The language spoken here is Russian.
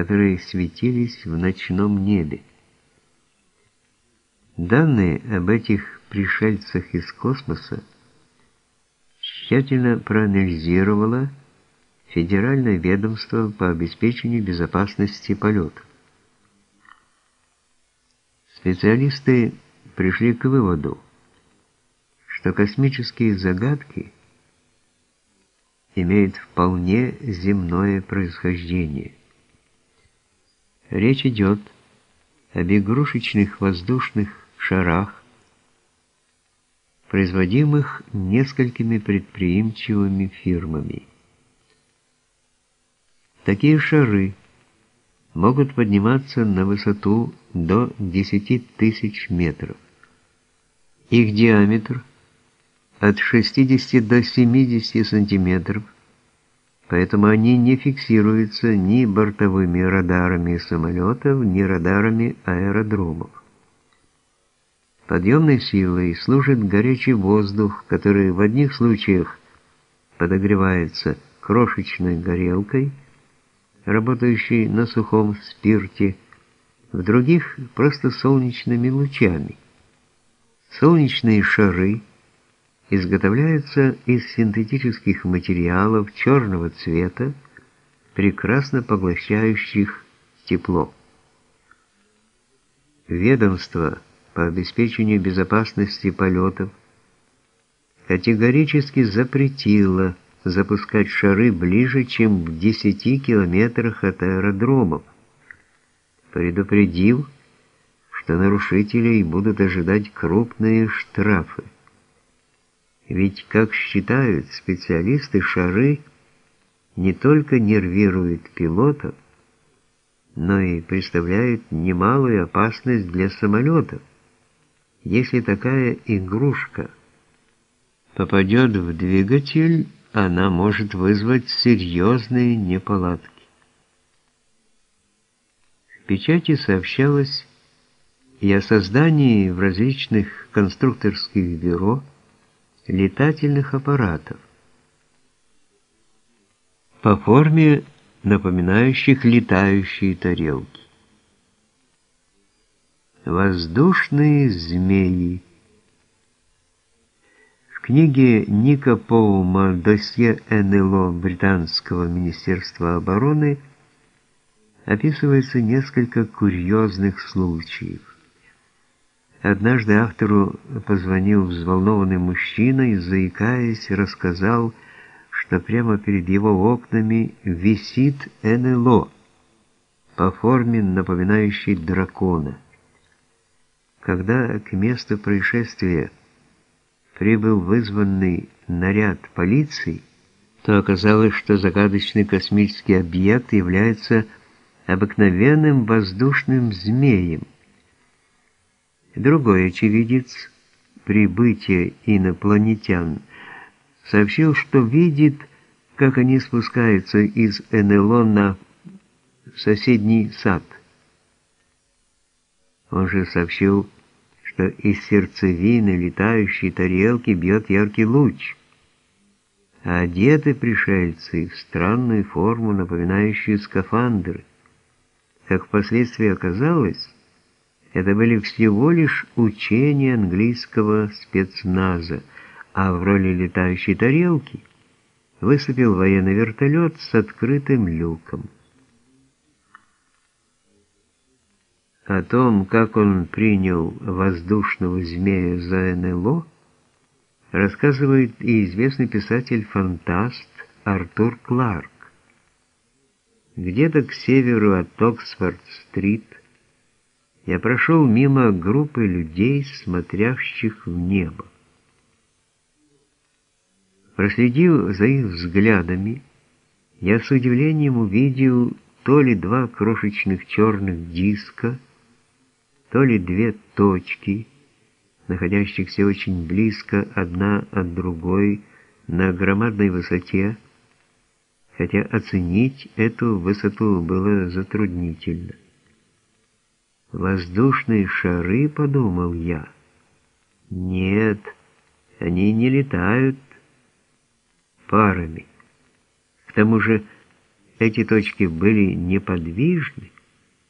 которые светились в ночном небе. Данные об этих пришельцах из космоса тщательно проанализировало Федеральное ведомство по обеспечению безопасности полетов. Специалисты пришли к выводу, что космические загадки имеют вполне земное происхождение. Речь идет об игрушечных воздушных шарах, производимых несколькими предприимчивыми фирмами. Такие шары могут подниматься на высоту до 10 тысяч метров. Их диаметр от 60 до 70 сантиметров, поэтому они не фиксируются ни бортовыми радарами самолетов, ни радарами аэродромов. Подъемной силой служит горячий воздух, который в одних случаях подогревается крошечной горелкой, работающей на сухом спирте, в других – просто солнечными лучами. Солнечные шары изготовляются из синтетических материалов черного цвета, прекрасно поглощающих тепло. Ведомство по обеспечению безопасности полетов категорически запретило запускать шары ближе, чем в 10 километрах от аэродромов, предупредив, что нарушителей будут ожидать крупные штрафы. Ведь, как считают специалисты, шары не только нервируют пилотов, но и представляют немалую опасность для самолетов. Если такая игрушка попадет в двигатель, она может вызвать серьезные неполадки. В печати сообщалось и о создании в различных конструкторских бюро летательных аппаратов по форме напоминающих летающие тарелки. Воздушные змеи. В книге Ника Поума «Досье НЛО Британского Министерства обороны» описывается несколько курьезных случаев. Однажды автору позвонил взволнованный мужчина и, заикаясь, рассказал, что прямо перед его окнами висит НЛО по форме напоминающей дракона. Когда к месту происшествия прибыл вызванный наряд полиции, то оказалось, что загадочный космический объект является обыкновенным воздушным змеем. Другой очевидец прибытия инопланетян сообщил, что видит, как они спускаются из НЛО на соседний сад. Он же сообщил, что из сердцевины летающей тарелки бьет яркий луч, а одеты пришельцы в странную форму, напоминающую скафандры. Как впоследствии оказалось, это были всего лишь учения английского спецназа, а в роли летающей тарелки выступил военный вертолет с открытым люком. О том, как он принял воздушного змея за НЛО, рассказывает и известный писатель-фантаст Артур Кларк. Где-то к северу от Оксфорд-стрит я прошел мимо группы людей, смотрящих в небо. Проследив за их взглядами, я с удивлением увидел то ли два крошечных черных диска, то ли две точки, находящихся очень близко одна от другой на громадной высоте, хотя оценить эту высоту было затруднительно. «Воздушные шары», — подумал я. «Нет, они не летают парами. К тому же эти точки были неподвижны,